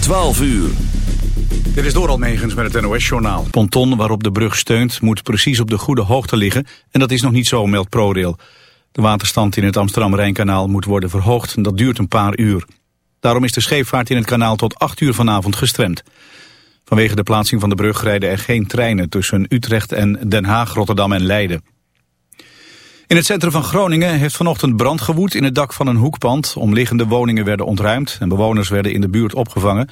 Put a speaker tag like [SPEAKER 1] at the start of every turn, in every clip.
[SPEAKER 1] 12 uur.
[SPEAKER 2] Dit is Doral Megens met het NOS-journaal. ponton waarop de brug steunt moet precies op de goede hoogte liggen... en dat is nog niet zo, meldt ProRail. De waterstand in het Amsterdam-Rijnkanaal moet worden verhoogd... en dat duurt een paar uur. Daarom is de scheepvaart in het kanaal tot 8 uur vanavond gestremd. Vanwege de plaatsing van de brug rijden er geen treinen... tussen Utrecht en Den Haag, Rotterdam en Leiden. In het centrum van Groningen heeft vanochtend brand gewoed in het dak van een hoekpand. Omliggende woningen werden ontruimd en bewoners werden in de buurt opgevangen.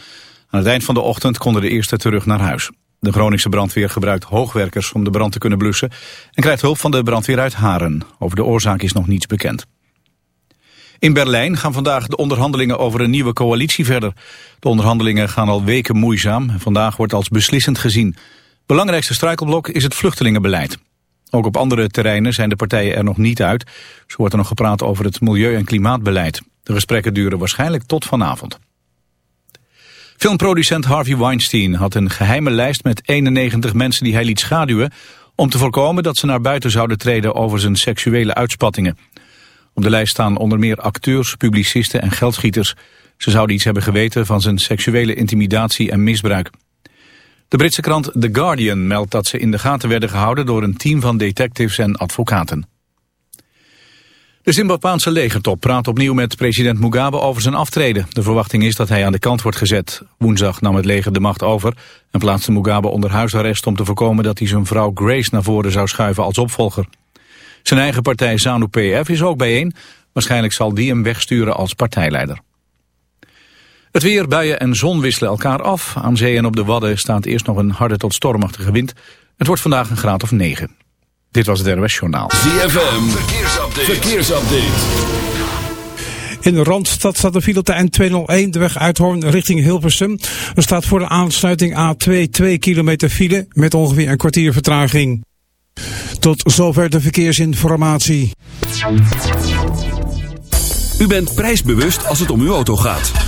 [SPEAKER 2] Aan het eind van de ochtend konden de eerste terug naar huis. De Groningse brandweer gebruikt hoogwerkers om de brand te kunnen blussen... en krijgt hulp van de brandweer uit Haren. Over de oorzaak is nog niets bekend. In Berlijn gaan vandaag de onderhandelingen over een nieuwe coalitie verder. De onderhandelingen gaan al weken moeizaam en vandaag wordt als beslissend gezien. Belangrijkste struikelblok is het vluchtelingenbeleid. Ook op andere terreinen zijn de partijen er nog niet uit. Zo wordt er nog gepraat over het milieu- en klimaatbeleid. De gesprekken duren waarschijnlijk tot vanavond. Filmproducent Harvey Weinstein had een geheime lijst met 91 mensen die hij liet schaduwen... om te voorkomen dat ze naar buiten zouden treden over zijn seksuele uitspattingen. Op de lijst staan onder meer acteurs, publicisten en geldschieters. Ze zouden iets hebben geweten van zijn seksuele intimidatie en misbruik. De Britse krant The Guardian meldt dat ze in de gaten werden gehouden door een team van detectives en advocaten. De Zimbabwaanse legertop praat opnieuw met president Mugabe over zijn aftreden. De verwachting is dat hij aan de kant wordt gezet. Woensdag nam het leger de macht over en plaatste Mugabe onder huisarrest om te voorkomen dat hij zijn vrouw Grace naar voren zou schuiven als opvolger. Zijn eigen partij ZANU-PF is ook bijeen. Waarschijnlijk zal die hem wegsturen als partijleider. Het weer, buien en zon wisselen elkaar af. Aan zee en op de Wadden staat eerst nog een harde tot stormachtige wind. Het wordt vandaag een graad of 9. Dit was het RWS Journaal.
[SPEAKER 1] ZFM, verkeersupdate. verkeersupdate.
[SPEAKER 3] In de Randstad staat de file op de N201, de weg Uithoorn richting Hilversum. Er staat voor de aansluiting A2 2 kilometer file met ongeveer een kwartier vertraging. Tot zover de verkeersinformatie.
[SPEAKER 1] U bent prijsbewust als het om uw auto gaat.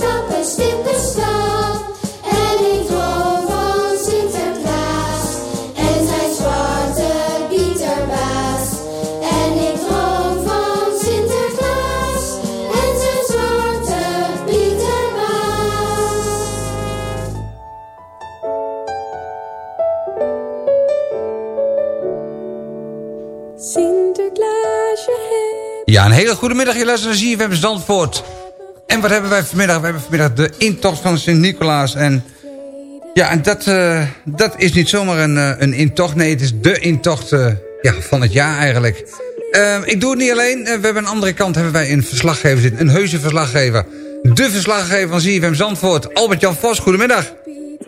[SPEAKER 4] stappen, stippen staan. En ik droom van Sinterklaas. En zijn zwarte bieterbaas. En ik droom van Sinterklaas. En zijn zwarte bieterbaas.
[SPEAKER 5] Sinterklaasje heeft...
[SPEAKER 6] Ja, een hele goede middag. Je luistert naar ZFM Zandvoort. En wat hebben wij vanmiddag? We hebben vanmiddag de intocht van Sint-Nicolaas. En ja, en dat, eh, dat is niet zomaar een, eh, een intocht. Nee, het is de intocht eh, ja, van het jaar eigenlijk. Ehm, ik doe het niet alleen. We hebben aan de andere kant hebben wij een verslaggever zitten. Een heuse verslaggever. De verslaggever van ZFM Zandvoort. Albert-Jan Vos, goedemiddag.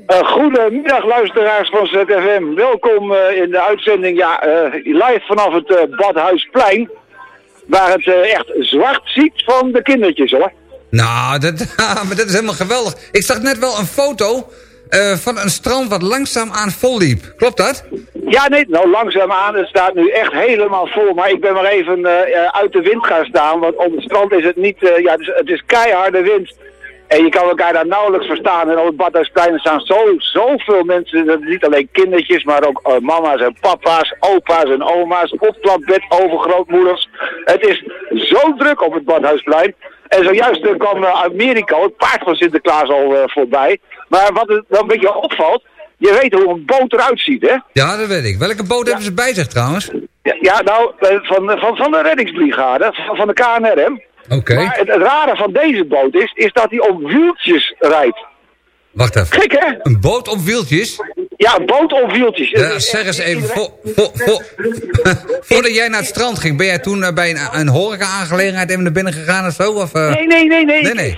[SPEAKER 7] Uh, goedemiddag luisteraars van ZFM. Welkom in de uitzending ja, eh, live vanaf het Badhuisplein. Waar het echt zwart ziet van de kindertjes hoor.
[SPEAKER 6] Nou, dat, maar dat is helemaal geweldig. Ik zag net wel een foto eh, van een strand wat langzaam aan vol liep. Klopt dat?
[SPEAKER 7] Ja, nee, nou langzaamaan. Het staat nu echt helemaal vol. Maar ik ben maar even eh, eh, uit de wind gaan staan. Want op het strand is het niet... ja, het is, het is keiharde wind. En je kan elkaar daar nauwelijks verstaan. En op het Badhuisplein staan zo, zoveel mensen. Niet alleen kindertjes, maar ook mama's en papa's, opa's en oma's. Opklapbed, overgrootmoeders. Het is zo druk op het Badhuisplein. En zojuist eh, kwam uh, Amerika, het paard van Sinterklaas, al eh, voorbij. Maar wat het wel een beetje opvalt... Je weet hoe een boot eruit ziet, hè?
[SPEAKER 6] Ja, dat weet ik. Welke boot hebben ze bij zich trouwens?
[SPEAKER 7] Ja, ja nou, eh, van, van, van de reddingsbrigade, van, van de KNRM.
[SPEAKER 6] Oké.
[SPEAKER 7] Maar het, het rare van deze boot is, is dat hij op wieltjes rijdt.
[SPEAKER 6] Wacht even.
[SPEAKER 7] Gek, hè?
[SPEAKER 6] Een boot op wieltjes?
[SPEAKER 7] Ja, een boot op wieltjes.
[SPEAKER 6] Ja, zeg eens even, voor, voor, voor, voordat jij naar het strand ging, ben jij toen eh, bij een, een horeca-aangelegenheid even naar binnen gegaan of zo? Of, eh?
[SPEAKER 7] Nee, nee, nee, nee.
[SPEAKER 6] Nee, nee.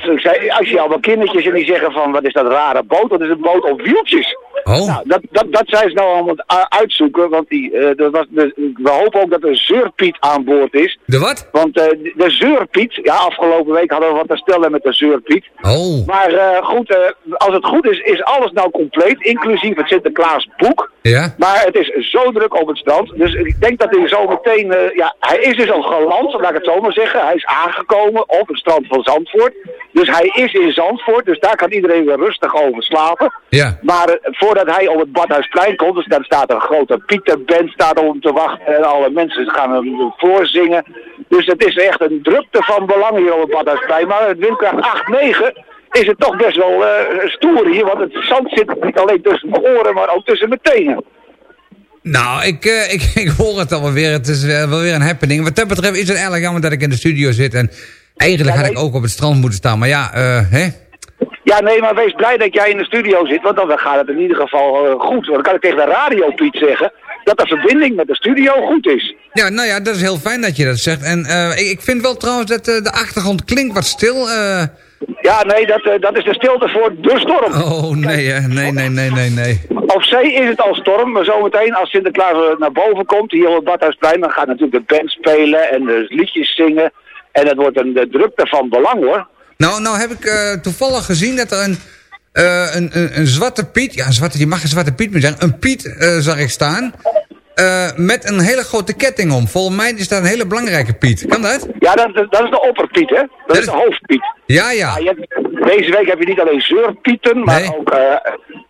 [SPEAKER 7] Als je allemaal kindertjes en die zeggen van, wat is dat rare boot? Dat is een boot op wieltjes.
[SPEAKER 6] Oh.
[SPEAKER 7] Nou, dat, dat, dat zijn ze nou allemaal a- uitzoeken, want die, eh, dat was de, we hopen ook dat er zeurpiet aan boord is.
[SPEAKER 6] De wat?
[SPEAKER 7] Want eh, de zeurpiet, ja, afgelopen week hadden we wat te stellen met de zeurpiet.
[SPEAKER 6] Oh.
[SPEAKER 7] Maar eh, goed, eh, als het goed is, is alles nou compleet, inclusief het Sinterklaas boek.
[SPEAKER 6] Ja?
[SPEAKER 7] Maar het is zo druk op het strand. Dus ik denk dat hij zo meteen... eh, ja, hij is dus al geland, laat ik het zo maar zeggen. Hij is aangekomen op het strand van Zandvoort. Dus hij is in Zandvoort. Dus daar kan iedereen weer rustig over slapen.
[SPEAKER 6] Ja.
[SPEAKER 7] Maar eh, voordat hij op het Badhuisplein komt... Dus daar staat een grote Pieterband staat om te wachten. En alle mensen gaan hem voorzingen. Dus het is echt een drukte van belang hier op het Badhuisplein. Maar het windkracht 8, 9 is het toch best wel eh, stoer hier. Want het zand zit niet alleen tussen mijn oren, maar ook tussen mijn tenen.
[SPEAKER 6] Nou, ik, eh, ik, ik hoor het alweer. Het is eh, wel weer een happening. Wat dat betreft is het eigenlijk jammer dat ik in de studio zit. En eigenlijk
[SPEAKER 7] Ja,
[SPEAKER 6] had ik ook op het strand moeten staan. Maar ja, hè?
[SPEAKER 7] Ja, nee, maar wees blij dat jij in de studio zit, want dan gaat het in ieder geval eh, goed. Want dan kan ik tegen de radio Piet zeggen dat de verbinding met de studio goed is.
[SPEAKER 6] Ja, nou ja, dat is heel fijn dat je dat zegt. En eh, ik, vind wel trouwens dat eh, de achtergrond klinkt wat stil.
[SPEAKER 7] Ja, nee, dat, dat is de stilte voor de storm.
[SPEAKER 6] oh, nee, hè. nee, nee, nee, nee, nee.
[SPEAKER 7] Op zee is het al storm, maar zometeen als Sinterklaas naar boven komt, hier op het Badhuisplein, dan gaat natuurlijk de band spelen en de liedjes zingen. En het wordt een drukte van belang hoor.
[SPEAKER 6] Nou, nou heb ik eh, toevallig gezien dat er een, eh, een, een, een zwarte Piet... Ja, een zwarte, je mag een zwarte Piet meer zeggen. Een Piet eh, zag ik staan. met een hele grote ketting om. Volgens mij is dat een hele belangrijke Piet. Kan dat?
[SPEAKER 7] Ja, dat, dat is de opperpiet hè, dat, is de hoofdpiet.
[SPEAKER 6] Ja, ja.
[SPEAKER 7] Ja, je hebt- deze week heb je niet alleen zeurpieten, maar
[SPEAKER 6] Nee.
[SPEAKER 7] ook...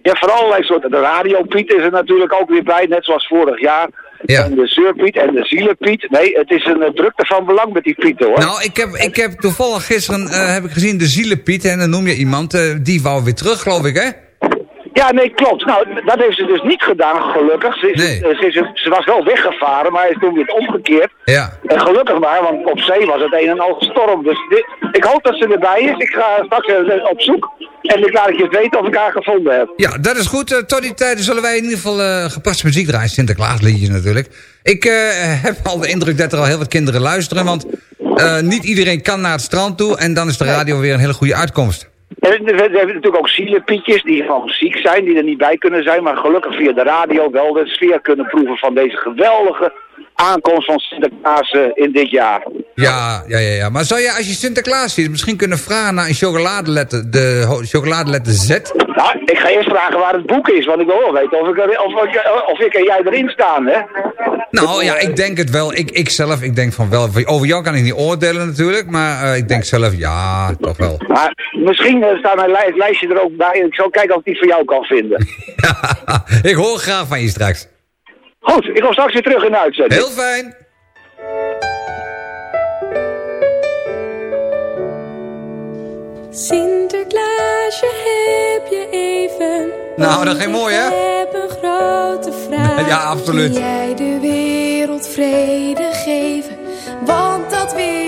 [SPEAKER 7] je hebt voor allerlei soorten... De radiopiet is er natuurlijk ook weer bij, net zoals vorig jaar.
[SPEAKER 6] Ja.
[SPEAKER 7] En de zeurpiet en de zielenpiet. Nee, het is een eh, drukte van belang met die pieten hoor.
[SPEAKER 6] Nou, ik heb, ik heb toevallig gisteren eh, heb ik gezien de zielenpiet. En dan noem je iemand, eh, die wou weer terug, geloof ik, hè?
[SPEAKER 7] Ja, nee, klopt. Nou, dat heeft ze dus niet gedaan, gelukkig. Ze,
[SPEAKER 6] Nee.
[SPEAKER 7] ze, ze was wel weggevaren, maar is toen weer omgekeerd.
[SPEAKER 6] Ja.
[SPEAKER 7] En gelukkig maar, want op zee was het een en al storm. Dus dit, ik hoop dat ze erbij is. Ik ga straks op zoek. En ik laat het je weten of ik haar gevonden heb.
[SPEAKER 6] Ja, dat is goed. Eh, tot die tijd zullen wij in ieder geval eh gepaste muziek draaien. Sinterklaasliedjes natuurlijk. Ik eh, heb al de indruk dat er al heel wat kinderen luisteren. Want niet iedereen kan naar het strand toe. En dan is de radio weer een hele goede uitkomst.
[SPEAKER 7] En we hebben natuurlijk ook zielenpietjes die gewoon ziek zijn, die er niet bij kunnen zijn. Maar gelukkig via de radio wel de sfeer kunnen proeven van deze geweldige aankomst van Sinterklaas eh, in dit jaar.
[SPEAKER 6] Ja, ja, ja, ja. Maar zou je als je Sinterklaas ziet misschien kunnen vragen naar een chocoladeletter, de ho- chocoladeletter Z?
[SPEAKER 7] Nou, ik ga eerst vragen waar het boek is, want ik wil wel weten of ik, of, ik, of ik en jij erin staan, hè?
[SPEAKER 6] Nou ja, ik denk het wel. Ik, ik zelf, ik denk van wel. Over jou kan ik niet oordelen natuurlijk. Maar eh, ik denk zelf, ja, toch wel.
[SPEAKER 7] Maar misschien eh, staat mijn li- lijstje er ook bij en ik zal kijken of ik die voor jou kan vinden.
[SPEAKER 6] ik hoor graag van je straks.
[SPEAKER 7] Goed, ik kom straks weer terug in de uitzending.
[SPEAKER 6] Heel fijn.
[SPEAKER 5] Sinterklaasje, heb je even...
[SPEAKER 6] Nou, dat ging mooi, hè?
[SPEAKER 5] Ik heb een grote vraag.
[SPEAKER 6] Ja, absoluut.
[SPEAKER 5] Ken jij de wereld vrede geven, want dat wil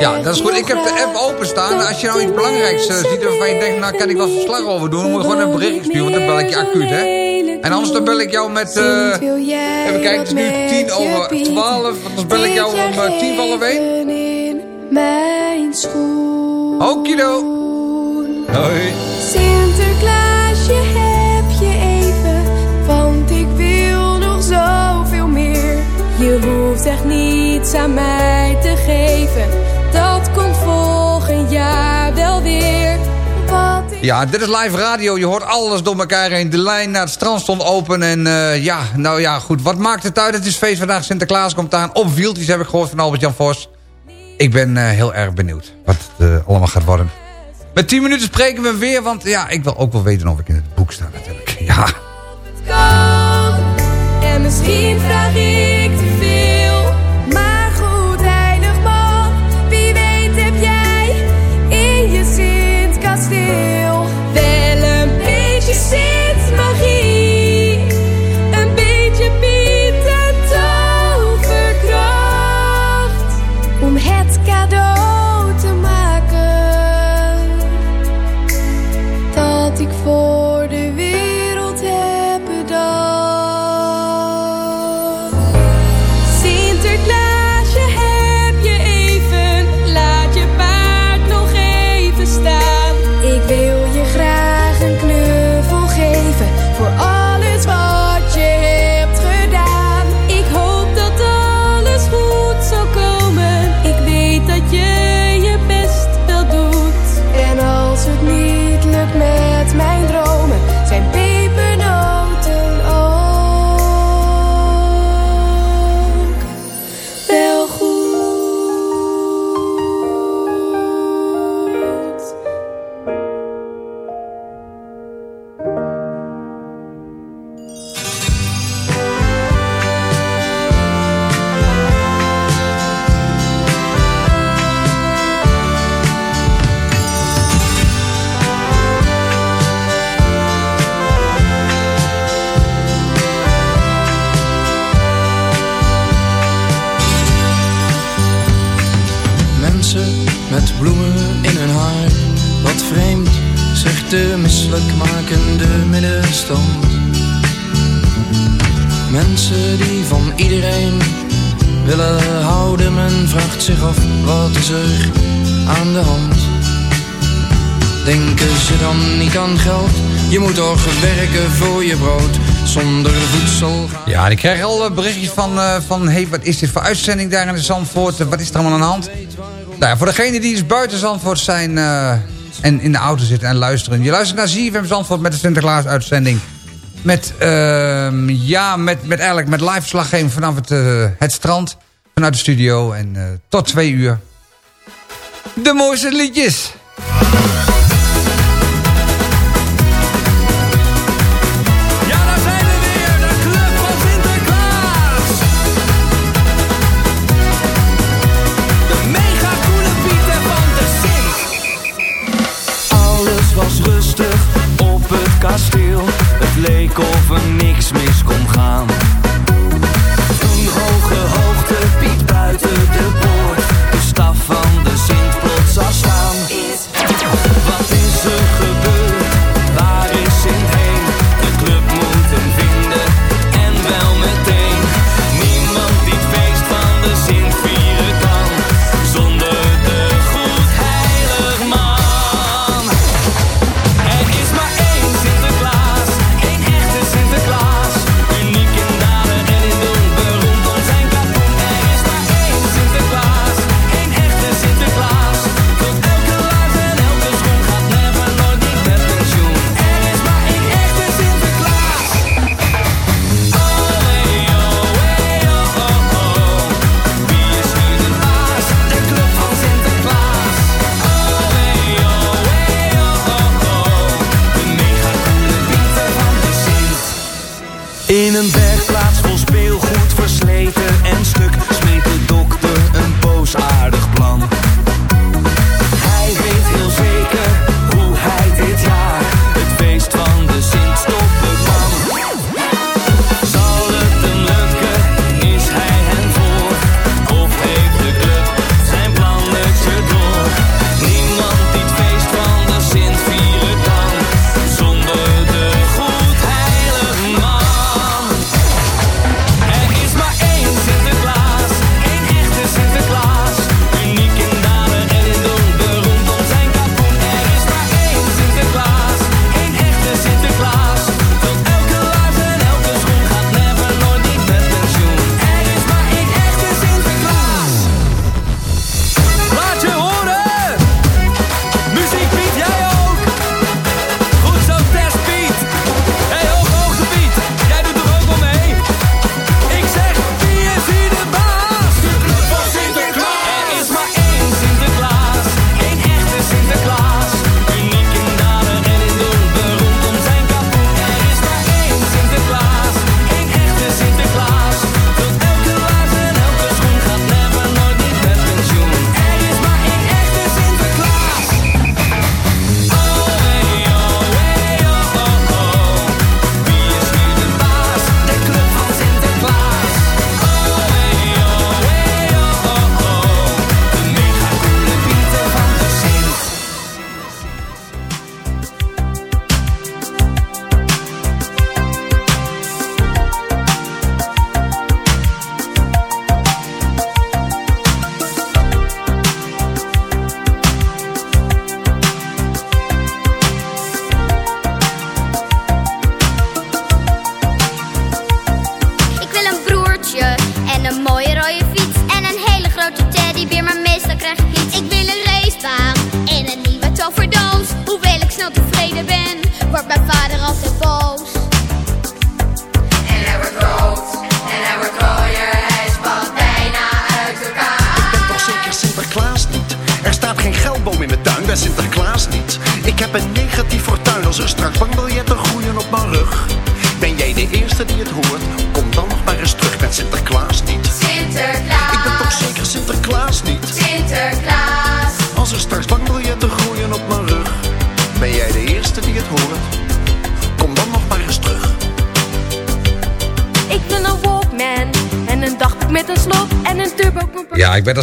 [SPEAKER 6] Ja, dat is goed. Ik heb de app openstaan. Als je nou iets belangrijks eh, ziet waarvan je denkt, nou kan ik wel verslag over doen, moet je gewoon een berichtje sturen, want dan bel ik je acuut, hè. En anders dan bel ik jou met, eh, even kijken, het is nu
[SPEAKER 5] wat
[SPEAKER 6] tien over twaalf, anders bel ik jou om eh, tien van
[SPEAKER 5] in mijn schoen.
[SPEAKER 6] Okido. Hoi.
[SPEAKER 5] Sinterklaasje, heb je even, want ik wil nog zoveel meer. Je hoeft echt niets aan mij te geven,
[SPEAKER 6] Ja, dit is live radio. Je hoort alles door elkaar heen. De lijn naar het strand stond open. En eh, ja, nou ja, goed. Wat maakt het uit? Het is feest vandaag. Sinterklaas komt aan. Op wieltjes heb ik gehoord van Albert-Jan Vos. Ik ben eh, heel erg benieuwd wat het eh, allemaal gaat worden. Met 10 minuten spreken we weer. Want ja, ik wil ook wel weten of ik in het boek sta natuurlijk. Ja.
[SPEAKER 5] En misschien vraag ik Je
[SPEAKER 8] moet toch werken voor je brood. Zonder voedsel.
[SPEAKER 6] Ja, ik krijg al eh, berichtjes van, eh, van... hey, wat is dit voor uitzending daar in de Zandvoort? Wat is er allemaal aan de hand? Nou ja, voor degenen die dus buiten Zandvoort zijn... eh, en in de auto zitten en luisteren. Je luistert naar ZFM Zandvoort met de Sinterklaas-uitzending. Met, ehm, ja, met, met eigenlijk met live slaggeving vanaf het, het strand. Vanuit de studio. En tot twee uur. De mooiste liedjes.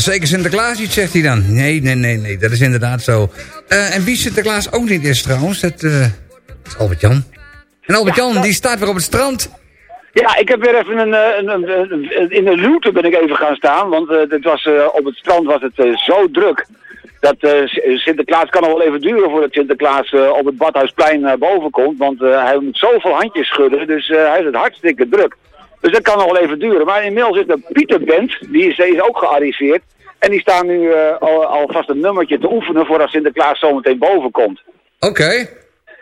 [SPEAKER 9] Zeker Sinterklaas niet,
[SPEAKER 6] zegt hij dan. Nee, nee, nee, nee, dat is inderdaad zo. Eh, en wie Sinterklaas ook niet is trouwens, dat, eh, is Albert-Jan. En Albert-Jan, die staat weer op het strand.
[SPEAKER 7] Ja, ik heb weer even een, eh, een, een, in de luwte ben ik even gaan staan, want het was, op het strand was het zo druk. Dat Sinterklaas kan nog wel even duren voordat Sinterklaas op het Badhuisplein naar boven komt. Want hij moet zoveel handjes schudden, dus hij heeft het hartstikke druk. Dus dat kan nog wel even duren. Maar inmiddels is de Pieterband, die is, is ook gearriveerd. En die staan nu eh, al, alvast een nummertje te oefenen voordat Sinterklaas zometeen boven komt.
[SPEAKER 6] Oké.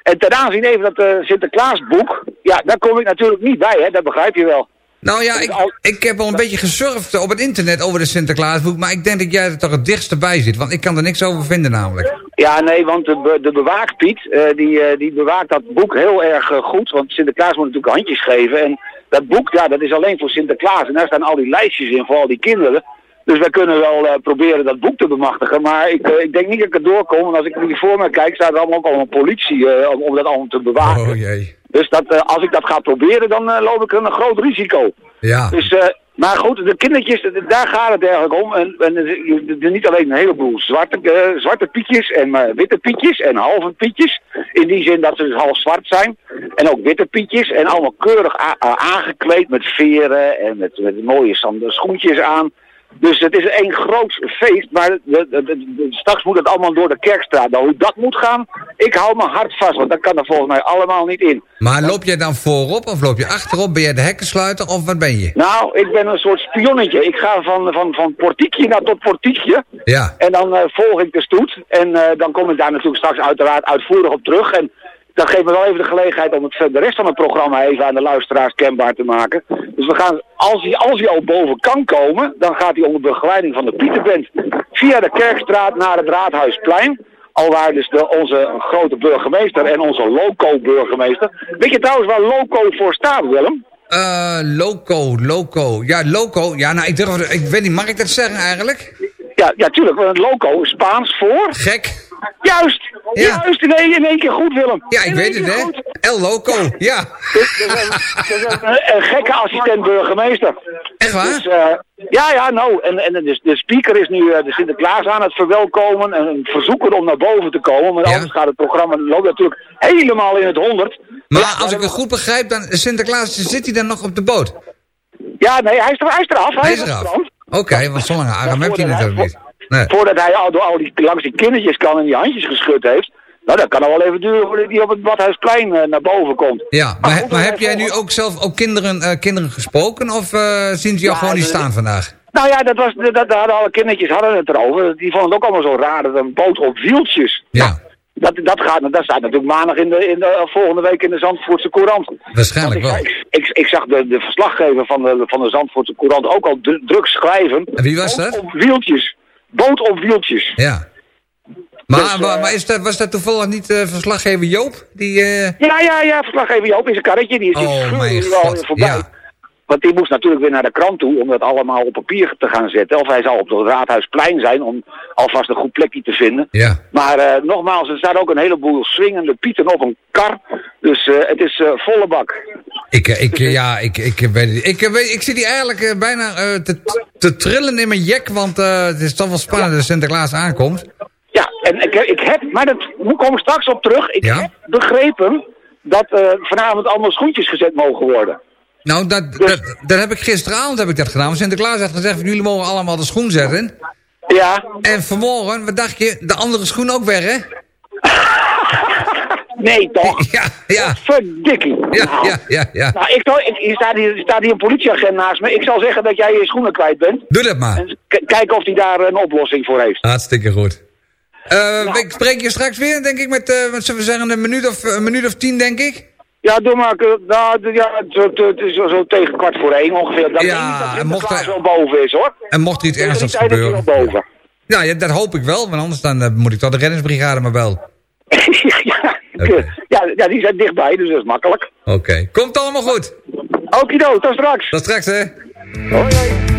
[SPEAKER 7] En ten aanzien even dat eh, Sinterklaasboek, ja, daar kom ik natuurlijk niet bij, hè, dat begrijp je wel.
[SPEAKER 6] Nou ja, ik, ik heb al een beetje gesurfd op het internet over de Sinterklaasboek, maar ik denk dat jij er toch het dichtst bij zit, want ik kan er niks over vinden namelijk.
[SPEAKER 7] Ja, nee, want de, be- de bewaakpiet, eh, die, die bewaakt dat boek heel erg goed. Want Sinterklaas moet natuurlijk handjes geven. En dat boek, ja, dat is alleen voor Sinterklaas. En daar staan al die lijstjes in voor al die kinderen. Dus wij kunnen wel eh, proberen dat boek te bemachtigen. Maar ik, eh, ik denk niet dat ik er doorkom. Want als ik hier voor me kijk, staat er allemaal ook al een politie eh, om, om dat allemaal te bewaken.
[SPEAKER 6] Oh jee.
[SPEAKER 7] Dus dat, als ik dat ga proberen, dan loop ik een groot risico.
[SPEAKER 6] Ja.
[SPEAKER 7] Dus, maar goed, de kindertjes, daar gaat het eigenlijk om. En, en niet alleen een heleboel zwarte, eh, zwarte pietjes en eh, witte pietjes en halve pietjes. In die zin dat ze dus half zwart zijn. En ook witte pietjes. En allemaal keurig aangekleed met veren en met, met mooie schoentjes aan. Dus het is één groot feest, maar de, de, de- de- straks moet het allemaal door de kerkstraat. Nou, hoe dat moet gaan, ik hou me hard vast, want dat kan er volgens mij allemaal niet in.
[SPEAKER 6] Maar loop jij dan voorop of loop je achterop? Ben jij de hekkensluiter of wat ben je?
[SPEAKER 7] Nou, ik ben een soort spionnetje. Ik ga van, van, van portiekje naar tot portiekje.
[SPEAKER 6] Ja.
[SPEAKER 7] En dan eh, volg ik de stoet. En eh, dan kom ik daar natuurlijk straks uiteraard uitvoerig op terug. En dat geeft me wel even de gelegenheid om het, de rest van het programma even aan de luisteraars kenbaar te maken. Dus we gaan, als hij, als hij al boven kan komen, dan gaat hij onder begeleiding van de Pieterband via de Kerkstraat naar het Raadhuisplein. Alwaar dus de, onze grote burgemeester en onze loco-burgemeester. Weet je trouwens waar loco voor staat, Willem?
[SPEAKER 6] Eh, loco, loco. Ja, loco. Ja, nou, ik durf, ik weet niet, mag ik dat zeggen eigenlijk?
[SPEAKER 7] Ja, ja, tuurlijk. Want loco is Spaans voor...
[SPEAKER 6] Gek.
[SPEAKER 7] Juist! Juist, in één, in één keer goed, Willem.
[SPEAKER 6] Ja, ik weet het, hè?
[SPEAKER 7] goed.
[SPEAKER 6] El Loco, ja.
[SPEAKER 7] Dus, een- een, een gekke assistent burgemeester.
[SPEAKER 6] Echt waar?
[SPEAKER 7] Dus, eh, ja, ja, nou. En, en de, de speaker is nu eh, de Sinterklaas aan het verwelkomen en verzoeken om naar boven te komen. Maar anders gaat het programma loopt natuurlijk helemaal in het honderd.
[SPEAKER 6] Maar als ik het goed begrijp, dan Sinterklaas zit hij dan nog op de boot?
[SPEAKER 7] Ja, nee, hij is, er, hij is eraf. Hij,
[SPEAKER 6] Hij
[SPEAKER 7] is
[SPEAKER 6] eraf. Oké, want zo lange arm heb je natuurlijk niet. Nee.
[SPEAKER 7] Voordat hij al door al die, langs die kindertjes kan en die handjes geschud heeft. Nou, dat kan nog wel even duren voordat hij op het Badhuisplein eh, naar boven komt.
[SPEAKER 6] Ja, maar, maar heb jij nu ook zelf ook kinderen, eh, kinderen gesproken? Of eh, zien ze jou
[SPEAKER 7] Ja,
[SPEAKER 6] gewoon niet staan vandaag?
[SPEAKER 7] Nou ja, dat was, dat, dat hadden alle kindertjes hadden het erover. Die vonden het ook allemaal zo raar, dat een boot op wieltjes.
[SPEAKER 6] Ja,
[SPEAKER 7] Dat, dat, gaat, dat staat natuurlijk maandag in de, in de volgende week in de Zandvoortse Courant.
[SPEAKER 6] waarschijnlijk wel.
[SPEAKER 7] Ik, ik, ik zag de, de verslaggever van de, van de Zandvoortse Courant ook al dru- druk schrijven.
[SPEAKER 6] En wie was dat?
[SPEAKER 7] op wieltjes. Boot op wieltjes.
[SPEAKER 6] Ja. Maar,
[SPEAKER 7] Dus,
[SPEAKER 6] maar,
[SPEAKER 7] eh,
[SPEAKER 6] maar is dat, was dat toevallig niet eh, verslaggever Joop? Die, eh,
[SPEAKER 7] Ja, ja, ja, verslaggever Joop in zijn karretje, die is
[SPEAKER 6] Oh, mijn god,
[SPEAKER 7] voorbij.
[SPEAKER 6] ja.
[SPEAKER 7] Want die moest natuurlijk weer naar de krant toe om dat allemaal op papier te gaan zetten. Of hij zal op het Raadhuisplein zijn om alvast een goed plekje te vinden.
[SPEAKER 6] Ja.
[SPEAKER 7] Maar nogmaals, er staan ook een heleboel swingende pieten op een kar. Dus het is volle bak.
[SPEAKER 6] Ik, eh, ik, eh, ja, ik, ik weet het niet. Ik, eh, weet- ik zit hier eigenlijk eh, bijna eh, te, te trillen in mijn jek, want eh, het is toch wel spannend dat Sinterklaas aankomt.
[SPEAKER 7] Ja, en ik, ik heb, maar dat we komen straks op terug. Ik
[SPEAKER 6] Ja?
[SPEAKER 7] heb begrepen dat eh, vanavond allemaal schoentjes gezet mogen worden.
[SPEAKER 6] Nou, dat, dat, dat heb ik gisteravond heb ik dat gedaan. Want Sinterklaas had gezegd, jullie mogen allemaal de schoen zetten.
[SPEAKER 7] Ja.
[SPEAKER 6] En vanmorgen, wat dacht je, de andere schoen ook weg, hè?
[SPEAKER 7] Nee, toch?
[SPEAKER 6] Ja, ja.
[SPEAKER 7] Verdikkie.
[SPEAKER 6] Ja,
[SPEAKER 7] Nou.
[SPEAKER 6] ja, ja, ja.
[SPEAKER 7] Nou, ik, ik, hier, staat hier, er staat hier een politieagent naast me. Ik zal zeggen dat jij je schoenen kwijt bent.
[SPEAKER 6] Doe dat maar.
[SPEAKER 7] En kijken of hij daar een oplossing voor heeft.
[SPEAKER 6] Hartstikke goed.
[SPEAKER 7] Nou.
[SPEAKER 6] Ik spreek je straks weer, denk ik, met, eh wat zullen we zeggen, een minuut of, een minuut of tien, denk ik.
[SPEAKER 7] Ja, doe maar. eh, Nou, ja, zo, zo, zo, zo tegen kwart voor één ongeveer. Dan
[SPEAKER 6] Ja,
[SPEAKER 7] dat
[SPEAKER 6] en mocht hij-
[SPEAKER 7] wel boven is, hoor.
[SPEAKER 6] En mocht er iets ernstigs
[SPEAKER 7] hij
[SPEAKER 6] gebeuren.
[SPEAKER 7] wel boven.
[SPEAKER 6] Ja, ja, dat hoop ik wel, want anders dan, moet ik toch de reddingsbrigade maar bel.
[SPEAKER 7] ja, Ja, ja, die zijn dichtbij, dus dat is makkelijk.
[SPEAKER 6] Oké, komt allemaal goed.
[SPEAKER 7] Okido, tot straks.
[SPEAKER 6] Tot straks, hè.
[SPEAKER 7] Hoi, hoi.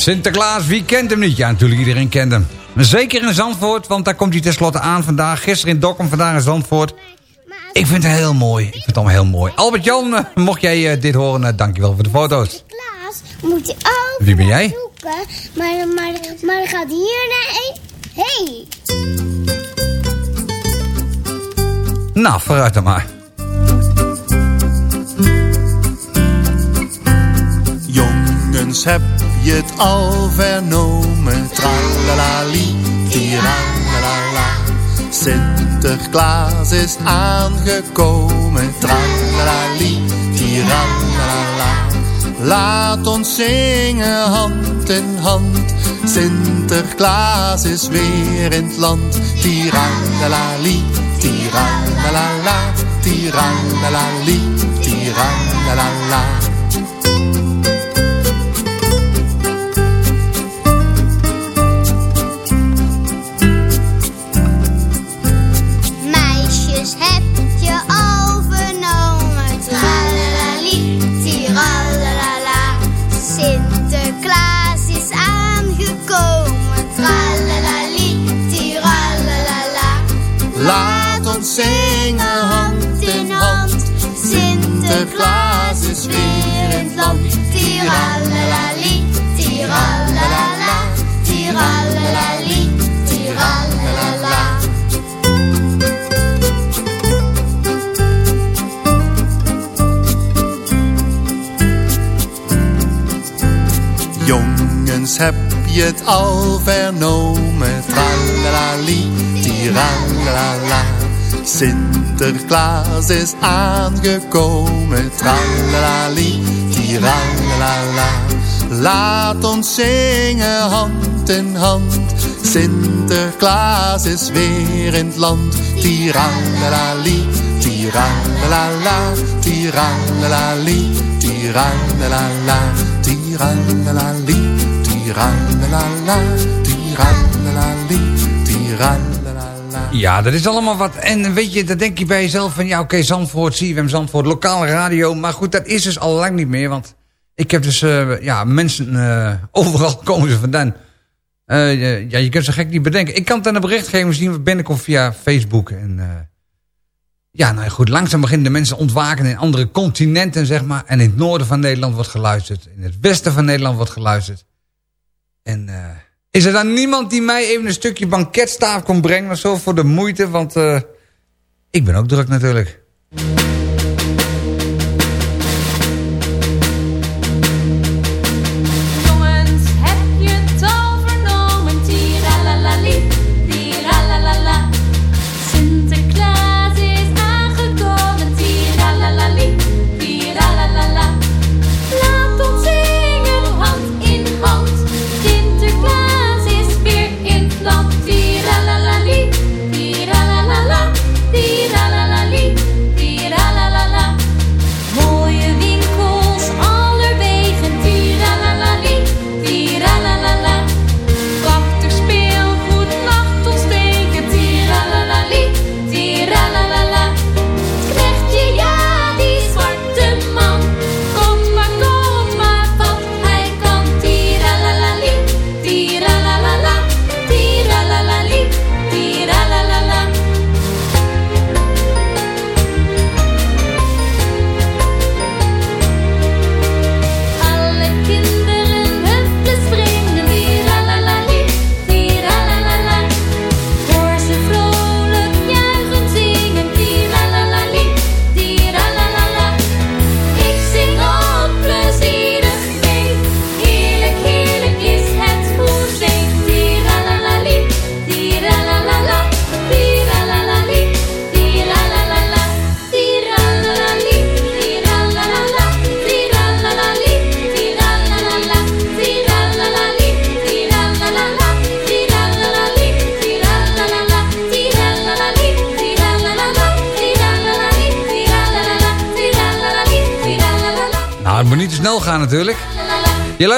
[SPEAKER 10] Sinterklaas, wie kent hem niet? Ja, natuurlijk, iedereen kent hem. Zeker in Zandvoort, want daar komt hij tenslotte aan vandaag. Gisteren in Dokkum, vandaag in Zandvoort. Ik vind het heel mooi. Ik vind het allemaal heel mooi. Albert-Jan, eh, mocht jij eh, dit horen, eh, dankjewel voor de foto's.
[SPEAKER 11] Klaas moet je ook
[SPEAKER 6] Wie ben jij?
[SPEAKER 11] zoeken. Maar, maar, maar dan gaat hier naar. Hey!
[SPEAKER 6] Nou, vooruit dan maar.
[SPEAKER 12] Jongens, heb je het al vernomen? Tralalali, tiralalala. Sinterklaas is aangekomen. Tralalali, tiralalala. Laat ons zingen hand in hand. Sinterklaas is weer in het land. Tiralalali, tiralalala. Tiralalali, tiralalala.
[SPEAKER 11] Tiralala-li, tiralala-la, tiralala-li, tiralala-la.
[SPEAKER 12] Jongens, heb je het al vernomen? Tralalali, tiralala. Sinterklaas is aangekomen. Tralalali, tiralala. Laat ons zingen hand in hand. Sinterklaas is weer in het land. Tiralalali, tiralalala, tiralalali, tiralalala, tiralalali, tiralalala, tiralalali, tiralalala.
[SPEAKER 4] Ja, dat is allemaal wat. En weet je, dan denk je bij jezelf van... ja, oké, Zandvoort, CFM Zandvoort, lokale radio. Maar goed, dat is dus al lang niet meer. Want ik heb dus, eh, ja, mensen... eh, overal komen ze vandaan. Eh, ja, je kunt ze gek niet bedenken. Ik kan het aan de berichtgeving zien binnenkomt via Facebook. En eh, ja, nou goed, langzaam beginnen de mensen ontwaken in andere continenten, zeg maar. En in het noorden van Nederland wordt geluisterd. In het westen van Nederland wordt geluisterd. En eh, is er dan niemand die mij even een stukje banketstaaf kon brengen of zo voor de moeite? Want eh, ik ben ook druk natuurlijk.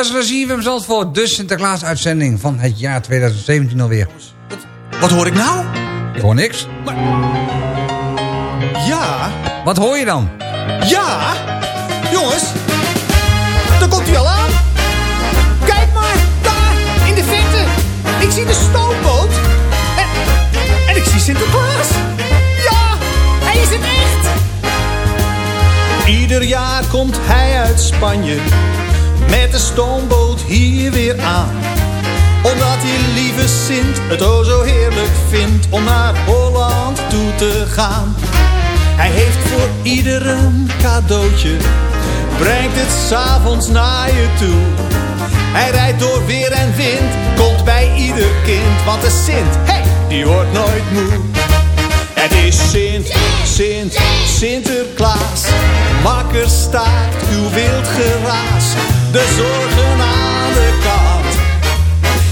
[SPEAKER 4] Luistert naar ZFM Zandvoort, de Sinterklaas-uitzending van het jaar 2017 alweer.
[SPEAKER 13] Wat hoor ik nou?
[SPEAKER 4] Ik hoor niks.
[SPEAKER 13] Ja,
[SPEAKER 4] Wat hoor je dan?
[SPEAKER 13] ja. Jongens, daar komt hij al aan. Kijk maar, daar, in de verte. Ik zie de stoomboot. En, en ik zie Sinterklaas. Ja, hij is het echt. Ieder jaar komt hij uit Spanje. Met de stoomboot hier weer aan omdat die lieve Sint het o zo heerlijk vindt om naar Holland toe te gaan. Hij heeft voor ieder een cadeautje, brengt het s'avonds naar je toe. Hij rijdt door weer en wind, komt bij ieder kind, want de Sint, hey, die wordt nooit moe. Is Sint, Sint, Sinterklaas, makker staat uw wild geraas, de zorgen aan de kant.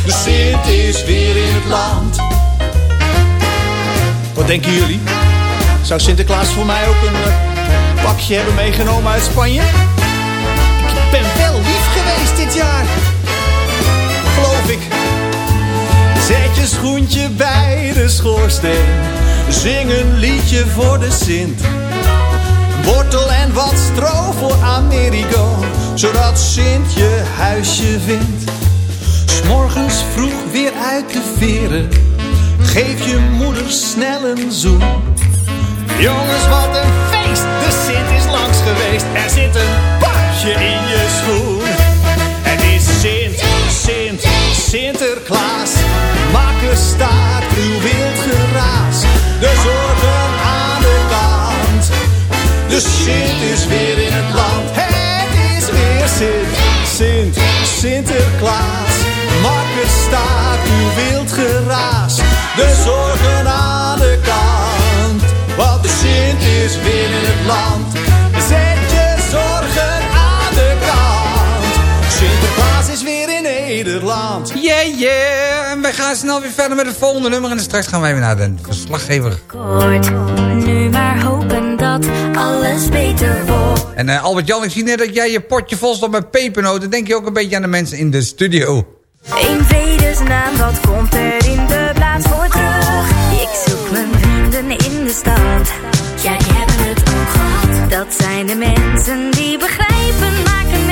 [SPEAKER 13] De Sint is weer in het land. Wat denken jullie? Zou Sinterklaas voor mij ook een eh, pakje hebben meegenomen uit Spanje? Ik ben wel lief geweest dit jaar. Geloof ik. Zet je schoentje bij de schoorsteen. Zing een liedje voor de Sint. Wortel en wat stro voor Amerigo. Zodat Sint je huisje vindt. S'morgens vroeg weer uit de veren. Geef je moeder snel een zoen. Jongens, wat een feest. De Sint is langs geweest. Er zit een pasje in je schoen. Sint, Sint, Sinterklaas. Maak er staat uw wild geraas. De zorgen aan de kant. De Sint is weer in het land. Het is weer Sint, Sint, Sinterklaas. Er staat uw wild geraas. De zorgen aan de kant. Want de Sint is weer in het land. Nederland.
[SPEAKER 6] Yeah, yeah. En wij gaan snel weer verder met het volgende nummer. En straks gaan wij weer naar de verslaggever.
[SPEAKER 14] Kort, nu maar hopen dat alles beter wordt.
[SPEAKER 6] En eh, Albert-Jan, ik zie net dat jij je potje vol stond met pepernoten. Denk je ook een beetje aan de mensen in de studio?
[SPEAKER 14] In vredesnaam, wat komt er in de plaats voor terug? Ik zoek mijn vrienden in de stad. Ja, die hebben het ook gehad. Dat zijn de mensen die begrijpen, maken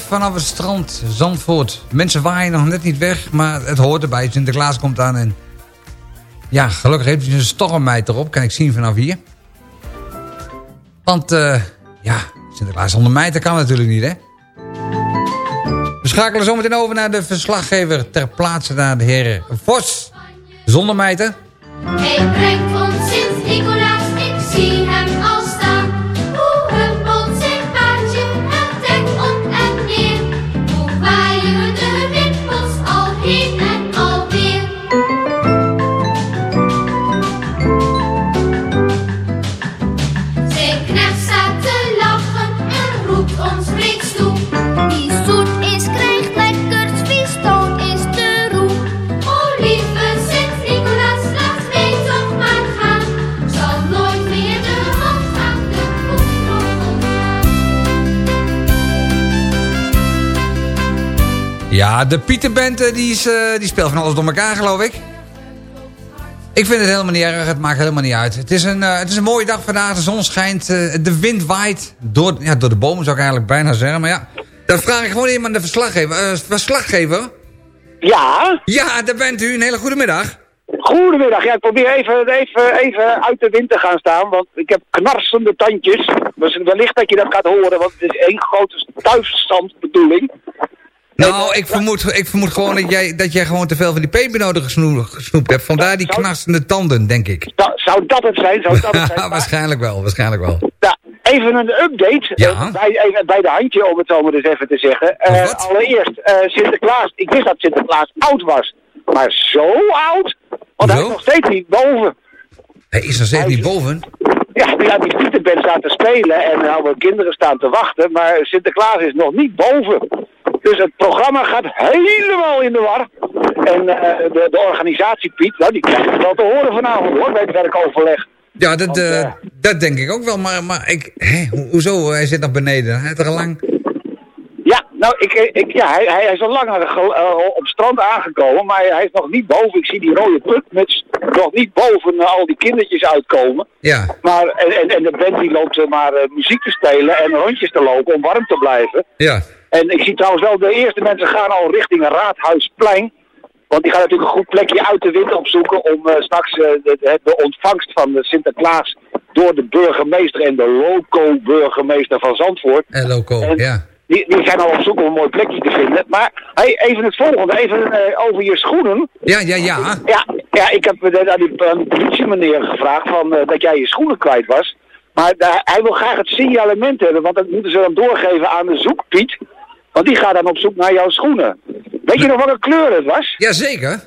[SPEAKER 6] vanaf het strand Zandvoort. Mensen waaien nog net niet weg, maar het hoort erbij. Sinterklaas komt aan en... Ja, gelukkig heeft hij een stormmeid erop. Kan ik zien vanaf hier. Want, eh ja, Sinterklaas zonder mijter kan natuurlijk niet, hè? We schakelen zometeen over naar de verslaggever ter plaatse naar de heer Vos. Zonder mijter.
[SPEAKER 4] Hij brengt ons Sint-Nicolaas,
[SPEAKER 6] Ja, de Pieterband eh, die, is, eh, die speelt van alles door elkaar, geloof ik. Ik vind het helemaal niet erg, het maakt helemaal niet uit. Het is een, eh, het is een mooie dag vandaag, de zon schijnt, de wind waait door, ja, door de bomen, zou ik eigenlijk bijna zeggen. Maar ja, dan vraag ik gewoon even aan de verslaggever. Verslaggever?
[SPEAKER 7] Ja?
[SPEAKER 6] Ja, daar bent u. Een hele goede middag.
[SPEAKER 7] Goedemiddag. Ja, ik probeer even, even, even uit de wind te gaan staan, want ik heb knarsende tandjes. Dus wellicht dat je dat gaat horen, want het is één grote thuisstandbedoeling.
[SPEAKER 6] Nou, ik vermoed, ik vermoed gewoon dat jij, dat jij gewoon te veel van die pepernoten gesnoe- gesnoept hebt. Vandaar die knarsende tanden, denk ik.
[SPEAKER 7] Zou, zou dat het zijn? Zou dat het zijn?
[SPEAKER 6] Waarschijnlijk wel, waarschijnlijk wel.
[SPEAKER 7] Nou, even een update.
[SPEAKER 6] Ja.
[SPEAKER 7] eh, bij, even bij de handje, om het zo maar eens even te zeggen. Eh, allereerst, eh, Sinterklaas. Ik wist dat Sinterklaas oud was. Maar zo oud? Want hij is nog steeds niet boven.
[SPEAKER 6] Hij is nog steeds niet boven.
[SPEAKER 7] Ja, ja die Pieterband staat te spelen en alle kinderen staan te wachten. Maar Sinterklaas is nog niet boven. Dus het programma gaat helemaal in de war. En eh, de, de organisatie Piet, nou die krijgt het wel te horen vanavond hoor, bij het werkoverleg.
[SPEAKER 6] Ja, dat, eh, dat denk ik ook wel. Maar, maar ik, hè, ho- hoezo? Hij zit nog beneden. Hij er al lang...
[SPEAKER 7] Ja, nou, ik, ik, ja, hij, hij is al eh, op strand aangekomen, maar hij is nog niet boven. Ik zie die rode putmuts nog niet boven eh, al die kindertjes uitkomen.
[SPEAKER 6] Ja.
[SPEAKER 7] Maar, en, en, en de band die loopt eh, maar eh, muziek te spelen en rondjes te lopen om warm te blijven.
[SPEAKER 6] Ja.
[SPEAKER 7] En ik zie trouwens wel, de eerste mensen gaan al richting Raadhuisplein. Want die gaan natuurlijk een goed plekje uit de wind opzoeken om eh, straks eh, de, de- ontvangst van de Sinterklaas door de burgemeester en de loco-burgemeester van Zandvoort.
[SPEAKER 6] En loco, ja.
[SPEAKER 7] Die, die zijn al op zoek om een mooi plekje te vinden. Maar hey, even het volgende, even eh, over je schoenen.
[SPEAKER 6] Ja, ja, ja.
[SPEAKER 7] Ja, ja ik heb aan die, aan politiemeneer gevraagd van, dat jij je schoenen kwijt was. Maar hij wil graag het signalement hebben, want dat moeten ze dan doorgeven aan de zoekpiet. Want die gaat dan op zoek naar jouw schoenen. Weet je nog welke kleur het was?
[SPEAKER 6] Jazeker.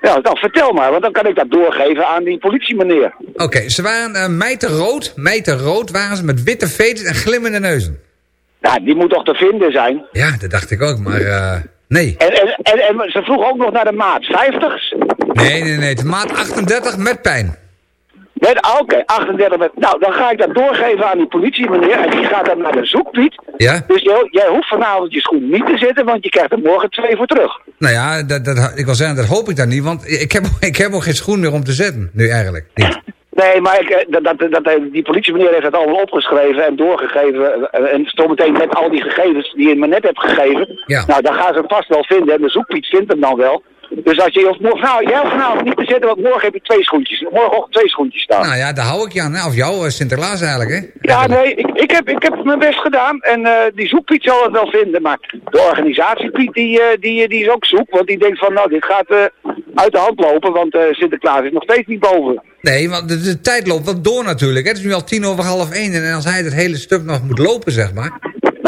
[SPEAKER 7] Ja, dan vertel maar, want dan kan ik dat doorgeven aan die politiemeneer.
[SPEAKER 6] Oké, ze waren eh mijterrood. Mijterrood waren ze met witte veters en glimmende neuzen.
[SPEAKER 7] Ja, die moet toch te vinden zijn?
[SPEAKER 6] Ja, dat dacht ik ook, maar eh, nee.
[SPEAKER 7] En, en, en, en ze vroeg ook nog naar de maat 50's.
[SPEAKER 6] Nee, nee, nee. De maat 38 met pijn.
[SPEAKER 7] Ah, oké, 38 met... Nou, dan ga ik dat doorgeven aan die politiemeneer en die gaat dan naar de zoekpiet.
[SPEAKER 6] Ja?
[SPEAKER 7] Dus jij, jij hoeft vanavond je schoen niet te zetten, want je krijgt er morgen twee voor terug.
[SPEAKER 6] Nou ja, dat, dat, ik wil zeggen, dat hoop ik dan niet, want ik heb, ik heb ook geen schoen meer om te zetten. Nu eigenlijk niet.
[SPEAKER 7] Nee, maar ik, eh, dat, dat, dat, eh, die politiemeneer heeft het allemaal opgeschreven en doorgegeven. eh, En zometeen met al die gegevens die je me net hebt gegeven.
[SPEAKER 6] Ja.
[SPEAKER 7] Nou, dan gaan ze hem vast wel vinden en de zoekpiet vindt hem dan wel. Dus als je hoeft morgen, nou, jij vanavond niet te zetten, want morgen heb je twee schoentjes. Morgenochtend twee schoentjes staan.
[SPEAKER 6] Nou ja, daar hou ik je aan. hè. Of jou, eh, Sinterklaas eigenlijk, hè?
[SPEAKER 7] Ja, nee, ik, ik, heb, ik heb mijn best gedaan en eh, die zoekpiet zal het wel vinden. Maar de organisatiepiet die, eh, die, die is ook zoek, want die denkt van nou, dit gaat uit de hand lopen, want Sinterklaas is nog steeds niet boven.
[SPEAKER 6] Nee, want de, de tijd loopt wel door natuurlijk. hè. Het is nu al tien over half één. En als hij het hele stuk nog moet lopen, zeg maar.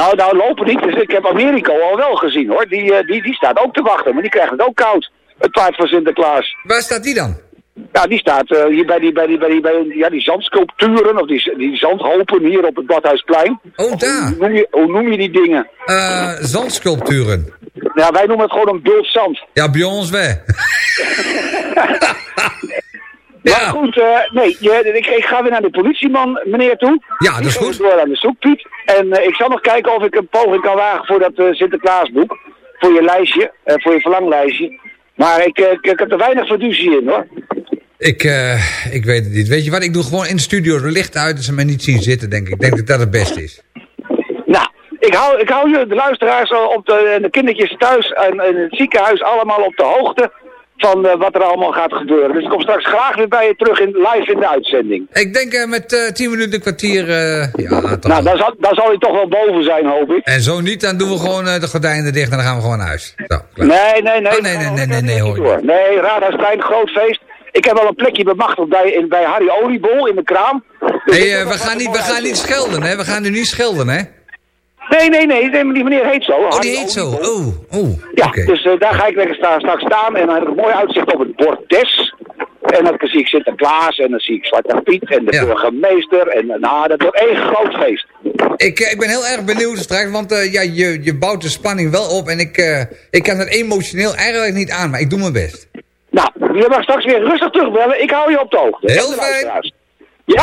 [SPEAKER 7] Nou, nou lopen niet, dus ik heb Amerika al wel gezien hoor. Die, eh, die, die staat ook te wachten, maar die krijgt het ook koud. Het paard van Sinterklaas.
[SPEAKER 6] Waar staat die dan?
[SPEAKER 7] Ja, die staat eh, hier bij die, bij die, bij die, bij die, ja, die zandsculpturen, of die, die zandhopen hier op het Badhuisplein.
[SPEAKER 6] Oh, daar.
[SPEAKER 7] Hoe noem je, hoe noem je die dingen?
[SPEAKER 6] Eh, zandsculpturen.
[SPEAKER 7] Ja, wij noemen het gewoon een bult zand.
[SPEAKER 6] Ja, bij ons wel.
[SPEAKER 7] Maar goed, eh, nee, je, ik, ik ga weer naar de politieman, meneer, toe.
[SPEAKER 6] Ja, dat is goed.
[SPEAKER 7] gaat door aan de zoekpiet. En eh, ik zal nog kijken of ik een poging kan wagen voor dat eh, Sinterklaasboek. Voor je lijstje, voor je verlanglijstje. Maar ik, ik, ik heb er weinig fiducie in, hoor.
[SPEAKER 6] Ik, ik weet het niet. Weet je wat, ik doe gewoon in de studio de licht uit... dat ze mij niet zien zitten, denk ik. Ik denk dat dat het beste is.
[SPEAKER 7] Nou, ik hou, ik hou je, de luisteraars, op de, en de kindertjes thuis en, en het ziekenhuis allemaal op de hoogte van eh, wat er allemaal gaat gebeuren. Dus ik kom straks graag weer bij je terug in, live in de uitzending.
[SPEAKER 6] Ik denk eh, met eh 10 minuten, een kwartier... ja, toch
[SPEAKER 7] Nou, dan zal, dan zal hij toch wel boven zijn, hoop ik.
[SPEAKER 6] En zo niet, dan doen we gewoon de gordijnen dicht en dan gaan we gewoon naar huis. Zo, klaar.
[SPEAKER 7] Nee, nee, nee.
[SPEAKER 6] Oh, nee, nee, nee, nee, nee, hoor.
[SPEAKER 7] Nee, Raadhuisplein, groot feest. Ik heb wel een plekje bemachtigd bij, in, bij Harry Oliebol in de kraam. Dus
[SPEAKER 6] Hey,
[SPEAKER 7] heb
[SPEAKER 6] we, gaan niet, we gaan niet schelden, hè? We gaan nu niet schelden, hè?
[SPEAKER 7] Nee, nee, nee, nee, die meneer heet zo.
[SPEAKER 6] Oh, die heet zo. Oh, oh.
[SPEAKER 7] Ja, dus eh, daar ga ik lekker staan, straks staan en dan heb ik een mooi uitzicht op het bordes. En dan zie ik Sinterklaas en dan zie ik Zwarte Piet en de
[SPEAKER 6] Ja.
[SPEAKER 7] burgemeester. En nou, dat wordt één groot feest.
[SPEAKER 6] Ik, eh, ik ben heel erg benieuwd straks, want eh, ja, je, je bouwt de spanning wel op. En ik, eh, ik kan het emotioneel eigenlijk niet aan, maar ik doe mijn best.
[SPEAKER 7] Nou, je mag straks weer rustig terugbellen. Ik hou je op de hoogte.
[SPEAKER 6] Heel fijn.
[SPEAKER 7] Ja?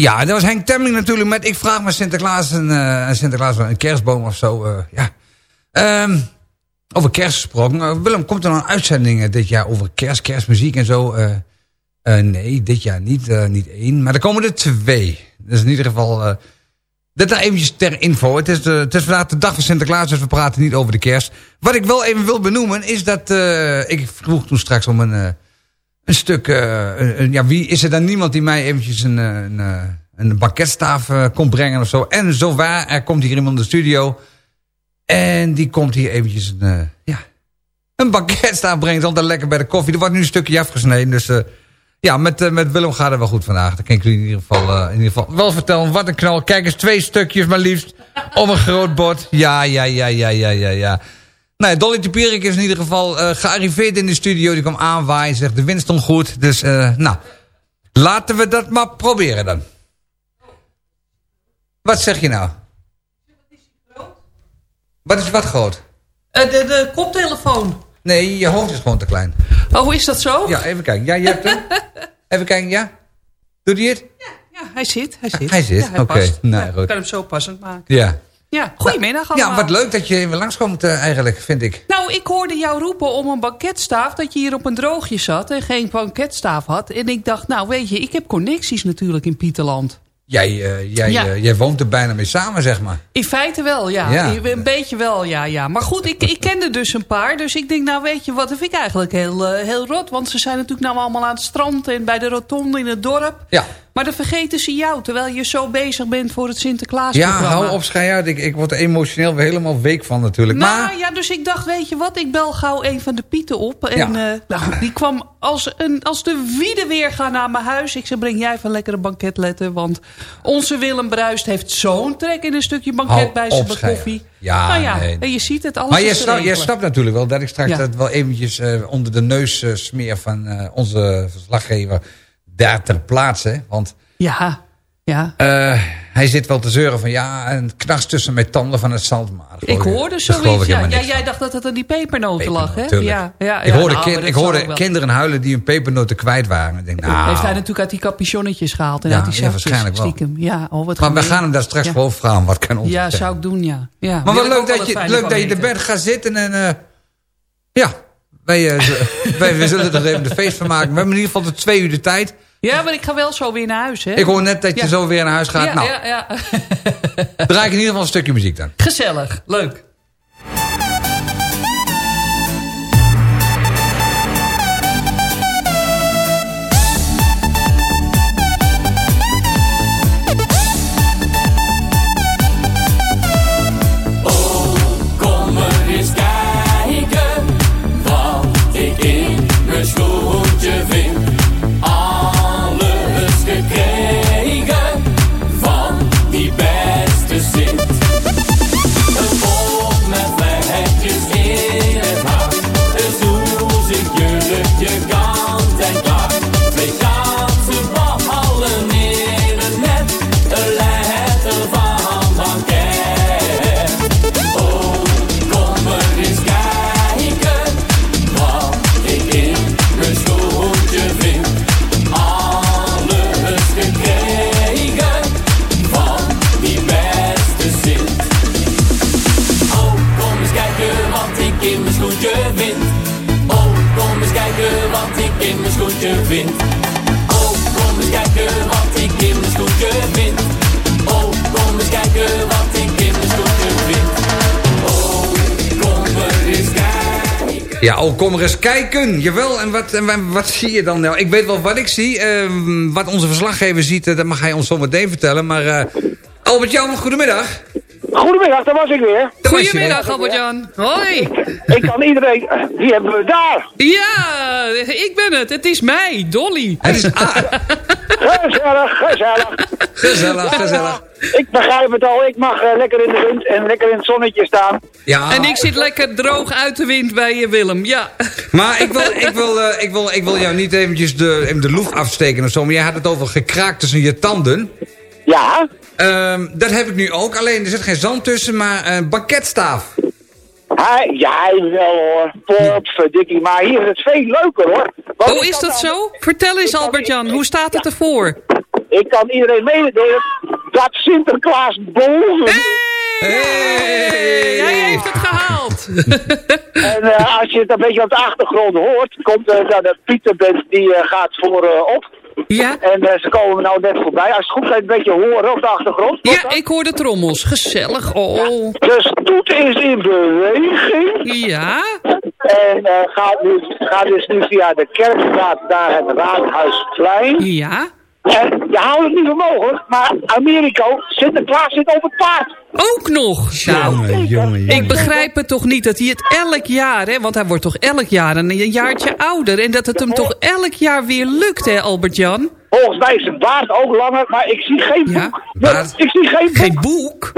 [SPEAKER 6] Ja, dat was Henk Temming natuurlijk met Ik vraag me Sinterklaas een, een Sinterklaas een kerstboom of zo. eh, ja. Ehm, over kerst gesproken. Eh, Willem, komt er nog een uitzending dit jaar over kerst, kerstmuziek en zo? Nee, dit jaar niet, niet één. Maar er komen er twee. Dus in ieder geval... dit daar eventjes ter info. Het is, het is vandaag de dag van Sinterklaas, dus we praten niet over de kerst. Wat ik wel even wil benoemen is dat... ik vroeg toen straks om een, een stuk... eh, een- ja, wie is er dan niemand die mij eventjes een, eh, een, eh, een banketstaaf kon brengen of zo? En zo waar, er komt hier iemand in de studio... En die komt hier eventjes een, eh, ja, een banketstaaf brengen. Dan lekker bij de koffie. Er wordt nu een stukje afgesneden. Dus ja, met, met Willem gaat het wel goed vandaag. Dat kan ik jullie in ieder geval, in ieder geval wel vertellen. Wat een knal. Kijk eens, twee stukjes maar liefst. Om een groot bord. Ja, ja, ja, ja, ja, ja, ja. Nou, ja, Dolly de Pierik is in ieder geval eh, gearriveerd in de studio. Die kwam aanwaaien, zegt de wind stond goed. Dus, eh, nou, laten we dat maar proberen dan. Wat zeg je nou? Wat is wat groot?
[SPEAKER 15] Eh, de, de koptelefoon.
[SPEAKER 6] Nee, je hoofd is gewoon te klein.
[SPEAKER 15] Oh, hoe is dat zo?
[SPEAKER 6] Ja, even kijken. Ja, je hebt hem. even kijken, ja? Doet hij het?
[SPEAKER 15] Ja, hij zit. Hij zit.
[SPEAKER 6] Hij zit,
[SPEAKER 15] Ja,
[SPEAKER 6] oké. Nou,
[SPEAKER 15] Ja, kan hem zo passend maken.
[SPEAKER 6] Ja.
[SPEAKER 15] Ja, goedemiddag allemaal.
[SPEAKER 6] Ja, wat leuk dat je even langskomt uh, eigenlijk, vind ik.
[SPEAKER 15] Nou, ik hoorde jou roepen om een banketstaaf... dat je hier op een droogje zat en geen banketstaaf had. En ik dacht, nou weet je, ik heb connecties natuurlijk in Pieterland.
[SPEAKER 6] Jij, eh, jij,
[SPEAKER 15] Ja.
[SPEAKER 6] eh, jij woont er bijna mee samen, zeg maar.
[SPEAKER 15] In feite wel, ja.
[SPEAKER 6] Ja.
[SPEAKER 15] Een beetje wel, ja, ja. Maar goed, ik, ik kende dus een paar. Dus ik denk, nou weet je wat, vind ik eigenlijk heel, eh, heel rot. Want ze zijn natuurlijk nou allemaal aan het strand en bij de rotonde in het dorp.
[SPEAKER 6] Ja.
[SPEAKER 15] Maar dan vergeten ze jou, terwijl je zo bezig bent voor het
[SPEAKER 6] Ja,
[SPEAKER 15] Sinterklaasprogramma.
[SPEAKER 6] hou op, schei uit. Ik, ik word er emotioneel weer helemaal week van natuurlijk.
[SPEAKER 15] Nou
[SPEAKER 6] maar
[SPEAKER 15] ja, dus ik dacht, weet je wat, ik bel gauw een van de pieten op. En
[SPEAKER 6] Ja.
[SPEAKER 15] eh, nou, die kwam als, een, als de wiede weer gaan naar mijn huis. Ik zei, breng jij van lekkere banketletten. Want onze Willem Bruist heeft zo'n trek in een stukje banket
[SPEAKER 6] Hou
[SPEAKER 15] bij zijn koffie.
[SPEAKER 6] Ja,
[SPEAKER 15] nou ja,
[SPEAKER 6] nee.
[SPEAKER 15] en je ziet het, alles
[SPEAKER 6] maar jij,
[SPEAKER 15] is te
[SPEAKER 6] snap, jij snapt natuurlijk wel dat ik straks
[SPEAKER 15] Ja.
[SPEAKER 6] dat wel eventjes eh, onder de neus eh, smeer van eh, onze verslaggever daar ter plaatse. Want
[SPEAKER 15] Ja, ja.
[SPEAKER 6] eh, hij zit wel te zeuren van ja, een knars tussen mijn tanden van het zand. Maar
[SPEAKER 15] Ik hoorde zoiets. Ja, jij dacht dat het aan die pepernoten lag, hè? Ja, ja,
[SPEAKER 6] ik hoorde,
[SPEAKER 15] nou,
[SPEAKER 6] kind- ik hoorde kinderen huilen die hun pepernoten kwijt waren. Ik denk,
[SPEAKER 15] Hij heeft
[SPEAKER 6] nou,
[SPEAKER 15] hij natuurlijk uit die capuchonnetjes gehaald. En
[SPEAKER 6] Ja,
[SPEAKER 15] uit die
[SPEAKER 6] ja,
[SPEAKER 15] zakjes
[SPEAKER 6] waarschijnlijk wel.
[SPEAKER 15] stiekem. Ja, oh, wat
[SPEAKER 6] maar we gaan hem daar straks gewoon vragen. Wat kan ons
[SPEAKER 15] Ja, zou ik doen, ja. ja.
[SPEAKER 6] Maar wat leuk dat je, leuk dat je er bent. Ga zitten en... eh, ja, wij, eh, wij, wij zullen er even de feest van maken. We hebben in ieder geval de twee uur de tijd.
[SPEAKER 15] Ja, maar ik ga wel zo weer naar huis, hè?
[SPEAKER 6] Ik hoor net dat je
[SPEAKER 15] Ja.
[SPEAKER 6] zo weer naar huis gaat.
[SPEAKER 15] Ja,
[SPEAKER 6] nou,
[SPEAKER 15] ja, ja.
[SPEAKER 6] draai ik in ieder geval een stukje muziek dan.
[SPEAKER 15] Gezellig, leuk.
[SPEAKER 6] Ja, oh, kom er eens kijken. Jawel, en wat, en wa- wat zie je dan nou? Ik weet wel wat ik zie. Ehm, wat onze verslaggever ziet, eh, dat mag hij ons zo meteen vertellen. Maar eh, Albert-Jan, goedemiddag.
[SPEAKER 7] Goedemiddag, daar was ik weer.
[SPEAKER 15] Goedemiddag, Albert-Jan. Hoi.
[SPEAKER 7] Ik kan iedereen... Wie hebben we daar?
[SPEAKER 15] Ja, ik ben het. Het is mij, Dolly.
[SPEAKER 6] Het is
[SPEAKER 7] Gezellig, gezellig.
[SPEAKER 6] Gezellig, gezellig.
[SPEAKER 7] Ik begrijp het al, ik mag eh, lekker in de wind en lekker in het zonnetje staan.
[SPEAKER 6] Ja.
[SPEAKER 15] En ik zit lekker droog uit de wind bij je, Willem. Ja.
[SPEAKER 6] Maar ik wil, ik, wil, eh, ik, wil, ik wil jou niet eventjes de, even de loef afsteken of zo. Maar jij had het over gekraakt tussen je tanden.
[SPEAKER 7] Ja.
[SPEAKER 6] Ehm, dat heb ik nu ook. Alleen er zit geen zand tussen, maar een banketstaaf.
[SPEAKER 7] Hij, ja, wel hoor. Potverdikkie. Maar hier is het veel leuker hoor. Want
[SPEAKER 15] Oh, is dat
[SPEAKER 7] nou-
[SPEAKER 15] zo? Vertel eens, Albert-Jan. Hoe staat het ervoor?
[SPEAKER 7] Ik kan iedereen mededelen dat Sinterklaas boven...
[SPEAKER 15] Hey, hij heeft het gehaald.
[SPEAKER 7] En eh, als je het een beetje op de achtergrond hoort, komt uh, de Pieterband die eh, gaat voor eh, op.
[SPEAKER 15] Ja?
[SPEAKER 7] En eh, ze komen nou net voorbij. Als het goed gaat, een beetje horen op de achtergrond.
[SPEAKER 15] Ja, ik hoor de trommels. Gezellig. Oh.
[SPEAKER 7] Dus Toet is in beweging.
[SPEAKER 15] Ja?
[SPEAKER 7] En eh, gaat, nu, gaat dus nu via de Kerkstraat naar het Raadhuisplein.
[SPEAKER 15] Ja?
[SPEAKER 7] En je houdt het niet voor mogelijk, maar Americo, Sinterklaas zit op het paard.
[SPEAKER 15] Ook nog? Nou,
[SPEAKER 6] jongen,
[SPEAKER 15] ik begrijp het toch niet dat hij het elk jaar, hè, want hij wordt toch elk jaar een, jaartje ouder. En dat het hem toch elk jaar weer lukt, hè, Albert-Jan?
[SPEAKER 7] Volgens mij is zijn baard ook langer, maar ik zie geen boek.
[SPEAKER 6] Baard?
[SPEAKER 7] ik zie geen boek.
[SPEAKER 15] Geen boek?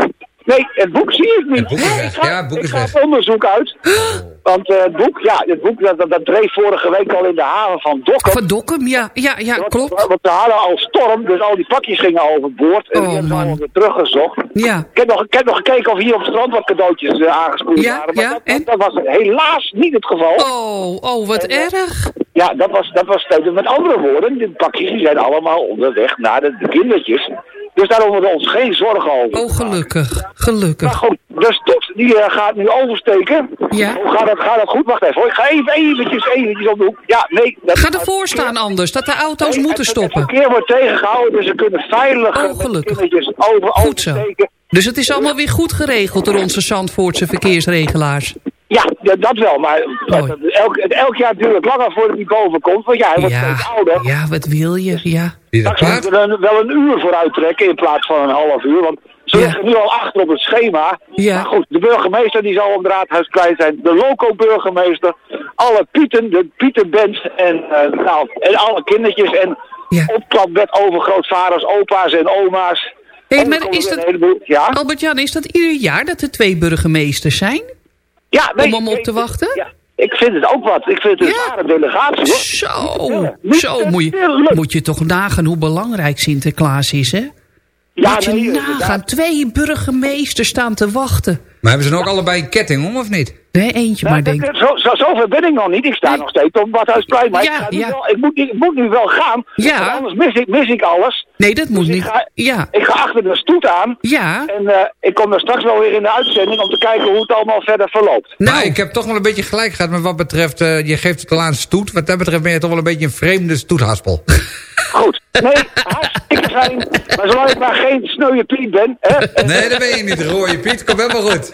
[SPEAKER 7] Nee, het boek zie ik niet.
[SPEAKER 6] Het boek is weg.
[SPEAKER 7] ik ga,
[SPEAKER 6] Ja, het boek
[SPEAKER 7] ik
[SPEAKER 6] is
[SPEAKER 7] ga
[SPEAKER 6] weg.
[SPEAKER 7] het onderzoek uit. Want eh, het boek, ja, het boek dat, dat, dat dreef vorige week al in de haven van Dokkum.
[SPEAKER 15] Van Dokkum, ja, ja, ja, klopt.
[SPEAKER 7] Want we hadden al storm, dus al die pakjes gingen overboord. En
[SPEAKER 15] Oh,
[SPEAKER 7] die hebben ze
[SPEAKER 15] man.
[SPEAKER 7] allemaal weer teruggezocht.
[SPEAKER 15] Ja.
[SPEAKER 7] Ik heb, nog, ik heb nog gekeken of hier op het strand wat cadeautjes uh, aangespoeld
[SPEAKER 15] Ja,
[SPEAKER 7] waren. Maar
[SPEAKER 15] ja,
[SPEAKER 7] dat,
[SPEAKER 15] en?
[SPEAKER 7] dat, dat was helaas niet het geval.
[SPEAKER 15] Oh, oh, wat erg.
[SPEAKER 7] Ja, dat was, dat was steeds. Met andere woorden, de pakjes die zijn allemaal onderweg naar de, de kindertjes. Dus daar hoeven we ons geen zorgen over.
[SPEAKER 15] Oh, gelukkig. Gelukkig.
[SPEAKER 7] Maar goed, de stoet die eh, gaat nu oversteken.
[SPEAKER 15] Ja.
[SPEAKER 7] Hoe gaat dat, gaat dat goed? Wacht even hoor. Ik ga even eventjes, eventjes op de hoek. Ja, nee. Dat,
[SPEAKER 15] Ga ervoor staan anders, dat de auto's moeten stoppen.
[SPEAKER 7] Het verkeer wordt tegengehouden, dus ze kunnen veilig
[SPEAKER 15] Oh, gelukkig.
[SPEAKER 7] over,
[SPEAKER 15] Goed zo.
[SPEAKER 7] oversteken.
[SPEAKER 15] Dus het is allemaal weer goed geregeld door onze Zandvoortse verkeersregelaars.
[SPEAKER 7] Ja, ja, dat wel. Maar elk, elk jaar duurt het langer voordat hij boven komt. Want ja, hij wordt
[SPEAKER 15] Ja,
[SPEAKER 7] steeds ouder.
[SPEAKER 15] ja, wat wil je? Ja.
[SPEAKER 7] Straks moeten we er wel een uur voor uittrekken in plaats van een half uur. Want ze liggen nu al achter op het schema.
[SPEAKER 15] Ja.
[SPEAKER 7] Maar goed, de burgemeester die zal om het raadhuisplein zijn. De loco-burgemeester. Alle Pieten, de Pietenband en, eh, nou, en alle kindertjes. En opklapbed overgrootvaders, opa's en oma's.
[SPEAKER 15] Maar is dat,
[SPEAKER 7] heleboel- Ja?
[SPEAKER 15] Albert-Jan, is dat ieder jaar dat er twee burgemeesters zijn?
[SPEAKER 7] Ja, nee,
[SPEAKER 15] Om hem op te wachten?
[SPEAKER 7] Ja, ik vind het ook wat. Ik vind het een zware delegatie hoor.
[SPEAKER 15] Zo, zo moet je, moet je toch nagaan hoe belangrijk Sinterklaas is, hè?
[SPEAKER 7] Ja,
[SPEAKER 15] moet je
[SPEAKER 7] nee,
[SPEAKER 15] nagaan, twee burgemeesters staan te wachten.
[SPEAKER 6] Maar hebben ze dan ook allebei een ketting om, of niet?
[SPEAKER 15] Nee, eentje maar denk ik.
[SPEAKER 7] Zo, zo, zover ben ik nog niet. Ik sta nog steeds op Badhuisplein. Maar
[SPEAKER 15] Ja,
[SPEAKER 7] ik,
[SPEAKER 15] ja.
[SPEAKER 7] wel, ik, moet, ik moet nu wel gaan.
[SPEAKER 15] Ja.
[SPEAKER 7] Anders mis ik, mis ik alles.
[SPEAKER 15] Nee, dat moet
[SPEAKER 7] Dus
[SPEAKER 15] niet.
[SPEAKER 7] Ik ga,
[SPEAKER 15] Ja.
[SPEAKER 7] ik ga achter de stoet aan.
[SPEAKER 15] Ja.
[SPEAKER 7] En eh, ik kom daar straks wel weer in de uitzending om te kijken hoe het allemaal verder verloopt.
[SPEAKER 15] Nou.
[SPEAKER 6] Maar ik heb toch wel een beetje gelijk gehad met wat betreft... eh, je geeft het al aan stoet. Wat dat betreft ben je toch wel een beetje een vreemde stoethaspel.
[SPEAKER 7] Goed. Nee, hartstikke fijn. Maar zolang ik maar geen sneuwe Piet ben. Hè,
[SPEAKER 6] Nee, dat ben je niet, rode Piet. Komt helemaal goed.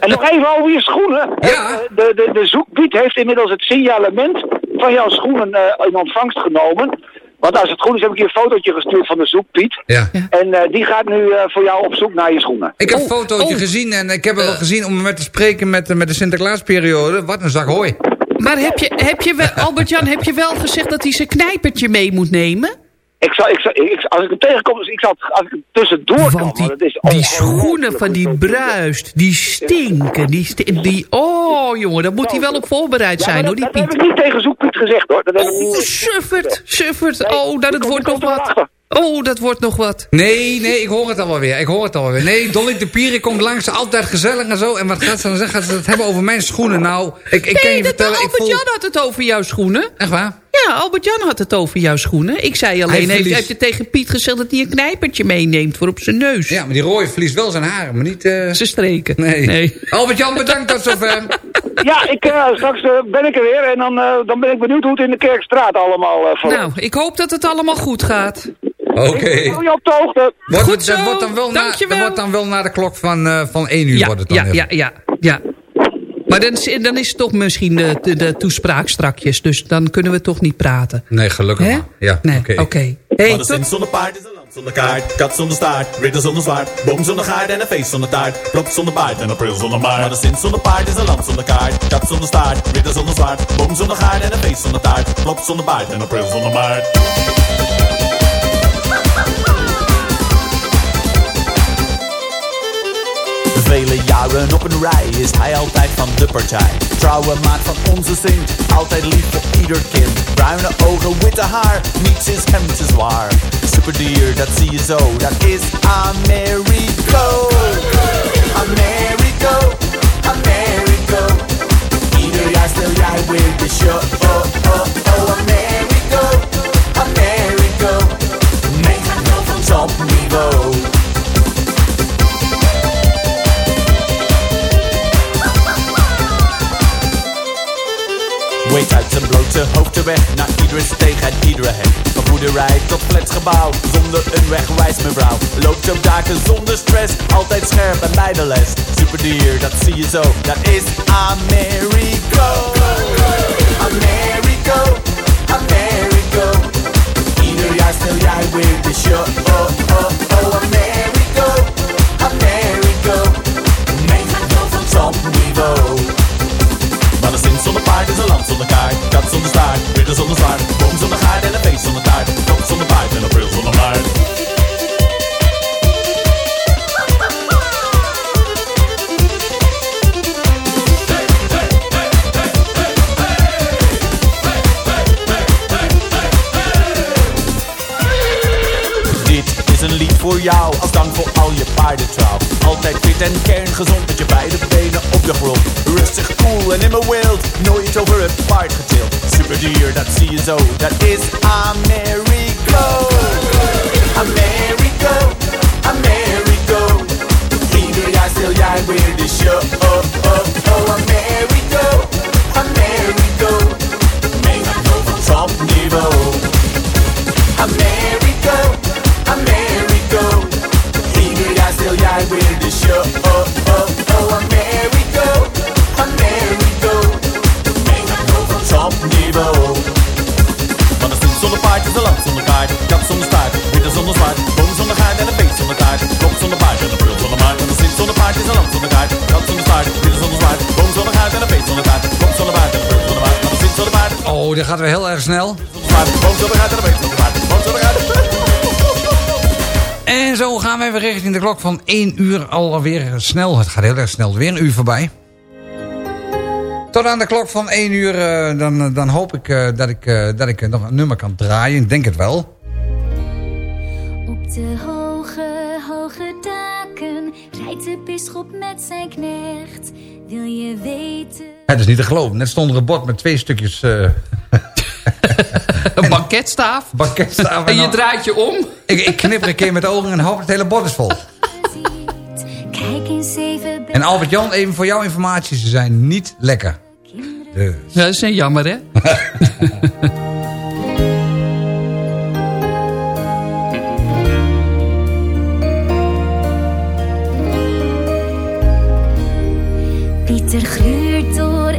[SPEAKER 7] En nog even over je schoenen.
[SPEAKER 6] Ja.
[SPEAKER 7] De, de, de zoekpiet heeft inmiddels het signalement van jouw schoenen eh, in ontvangst genomen. Want als het goed is heb ik je een fotootje gestuurd van de zoekpiet.
[SPEAKER 6] Ja.
[SPEAKER 7] En eh, die gaat nu eh, voor jou op zoek naar je schoenen.
[SPEAKER 6] Ik heb een fotootje gezien en ik heb het al gezien om met te spreken met, de- met de Sinterklaasperiode. Wat een zak hooi.
[SPEAKER 15] Maar heb je, heb je wel, Albert-Jan, heb je wel gezegd dat hij zijn knijpertje mee moet nemen?
[SPEAKER 7] Ik zal, ik zal, ik, als ik hem tegenkom, dus ik zal, als ik hem tussendoor kan, want het is
[SPEAKER 15] Die schoenen van die bruist, die stinken. Die, die, oh jongen, daar moet hij wel op voorbereid
[SPEAKER 7] Ja,
[SPEAKER 15] zijn hoor,
[SPEAKER 7] dat,
[SPEAKER 15] die
[SPEAKER 7] dat
[SPEAKER 15] Piet.
[SPEAKER 7] heb ik niet tegen zoekpiet gezegd hoor. Dat
[SPEAKER 15] Oh, suffert, suffert. Oh, dat het wordt nog wat. Oh, dat wordt nog wat.
[SPEAKER 6] Nee, nee, ik hoor het alweer weer. Ik hoor het alweer. Nee, Dolly de Pieren komt langs, altijd gezellig en zo. En wat gaat ze dan zeggen? Gaat ze het hebben over mijn schoenen? Nou, ik, ik kan
[SPEAKER 15] Nee,
[SPEAKER 6] je
[SPEAKER 15] dat
[SPEAKER 6] vertellen, ik voel...
[SPEAKER 15] Albert-Jan had het over jouw schoenen.
[SPEAKER 6] Echt waar?
[SPEAKER 15] Ja, Albert-Jan had het over jouw schoenen. Ik zei alleen,
[SPEAKER 6] Hij
[SPEAKER 15] heeft, je tegen Piet gezegd dat hij een knijpertje meeneemt voor op zijn neus.
[SPEAKER 6] Ja, maar die rooie verliest wel zijn haren, maar niet... eh
[SPEAKER 15] Ze streken.
[SPEAKER 6] Nee.
[SPEAKER 15] Nee.
[SPEAKER 6] Albert-Jan, bedankt tot zover.
[SPEAKER 7] Ja, ik, eh, straks eh, ben ik er weer en dan, eh, dan ben ik benieuwd hoe het in de Kerkstraat allemaal uh,
[SPEAKER 15] Nou, ik hoop dat het allemaal goed gaat.
[SPEAKER 6] Oké.
[SPEAKER 7] Ik hou je op de hoogte.
[SPEAKER 6] Wordt
[SPEAKER 15] Goed zo,
[SPEAKER 6] wordt dan wel na,
[SPEAKER 15] dankjewel.
[SPEAKER 6] dat wordt dan wel na de klok van, eh van 1 uur
[SPEAKER 15] Ja,
[SPEAKER 6] wordt het dan
[SPEAKER 15] ja,
[SPEAKER 6] even.
[SPEAKER 15] ja, ja, ja. Maar dan, is- dan is het toch misschien de, de, de toespraak strakjes. Dus dan kunnen we toch niet praten.
[SPEAKER 6] Nee, gelukkig
[SPEAKER 15] Hè?
[SPEAKER 6] maar. Ja,
[SPEAKER 15] Nee,
[SPEAKER 6] oké.
[SPEAKER 15] oké. Hey,
[SPEAKER 16] Maar de
[SPEAKER 15] tot-
[SPEAKER 16] zonder paard is een land zonder kaart. Kat zonder staart, ridder zonder zwaard. Boom zonder gaard en een feest zonder taart. Plop zonder paard en april zonder maart. Maar de zin zonder paard is een land zonder kaart. Kat zonder staart, ridder zonder zwaard. Boom zonder gaard en een feest zonder taart. Plop zonder paard en april zonder maart.
[SPEAKER 17] Jaren op een rij is hij altijd van de partij. Trouwe maat van onze zin, altijd lief voor ieder kind. Bruine ogen, witte haar, niets is hem te zwaar. Superdier, dat zie je zo, dat is Americo. Americo, Americo. Ieder jaar stel jij weer de show. Oh, oh, oh, Americo, Americo. Mega van topniveau. Uit zijn blote hoofd de weg naar iedere steeg en iedere hek. Van boerderij tot flatgebouw, zonder een wegwijs mevrouw. Loopt op daken zonder stress, altijd scherp en bij de les. Superdier, dat zie je zo, dat is Americo. Americo, Americo. Ieder jaar stel jij weer de show. Oh, oh, oh, Americo, Americo. Mega van topniveau.
[SPEAKER 16] Zonder paard is een land zonder kaart. Kat zonder staart, ridder zonder zwaard. Boom zonder gaard en een feest zonder taart. Plop zonder paard en april zonder maart.
[SPEAKER 17] voor jou als dank voor al je paardentrouw. Altijd fit en kerngezond met je beide benen op de grond. Rustig, cool en in mijn wild, nooit over het paard getild. Superdier, dat zie je zo, dat is Amerigo.
[SPEAKER 18] Amerigo, Amerigo. Ieder jaar stil jij weer de show. Oh, oh, oh,
[SPEAKER 17] Amerigo. Paard is een land zonder kaart. Kat zonder staart, ridder zonder zwaard. Boom zonder gaard en een beest zonder taart. Kop zonder paard en een brul zonder. Van een zin zonder paard.
[SPEAKER 6] Oh, dit gaat weer heel erg snel.
[SPEAKER 17] Boom zonder gaard en een beest zonder taart. Boom zonder gaard.
[SPEAKER 6] En zo gaan we weer richting de klok van 1 uur alweer snel. Het gaat heel erg snel. Weer een uur voorbij. Tot aan de klok van 1 uur, eh, dan, dan hoop ik, eh, dat ik, eh, dat ik eh, nog een nummer kan draaien. Ik denk het wel.
[SPEAKER 14] Op de bisschop met zijn knecht. Wil je weten?
[SPEAKER 6] Het is niet te geloven. Net stond er een bord met twee stukjes... eh
[SPEAKER 15] Een banketstaaf.
[SPEAKER 6] banketstaaf.
[SPEAKER 15] En je
[SPEAKER 6] dan-
[SPEAKER 15] draait je om.
[SPEAKER 6] ik, ik knip er een keer met de ogen en hoop het hele bord is vol. En Albert-Jan, even voor jouw informatie, ze zijn niet lekker. Dus.
[SPEAKER 15] Ja, dat is een jammer, hè?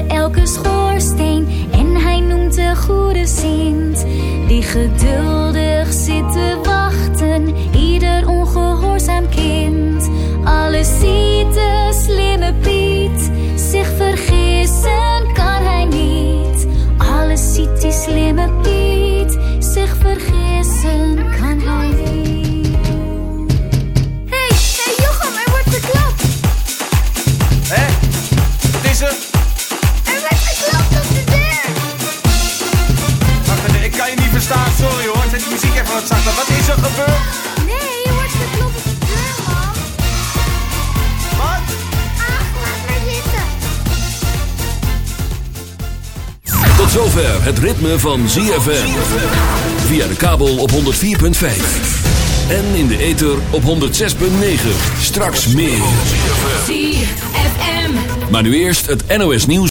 [SPEAKER 14] elke schoorsteen en hij noemt de goede Sint. Die geduldig zit te wachten, ieder ongehoorzaam kind. Alles ziet de slimme Piet, zich vergissen kan hij niet. Alles ziet die slimme Piet,
[SPEAKER 17] Zet die muziek even wat zachter. Wat is er gebeurd?
[SPEAKER 14] Nee, je wordt geklopt op de deur, man.
[SPEAKER 17] Wat?
[SPEAKER 14] Ach, laat maar zitten.
[SPEAKER 1] Tot zover het ritme van ZFM. Via de kabel op 104.5. En in de ether op 106.9. Straks meer.
[SPEAKER 19] ZFM.
[SPEAKER 1] Maar nu eerst het NOS nieuws.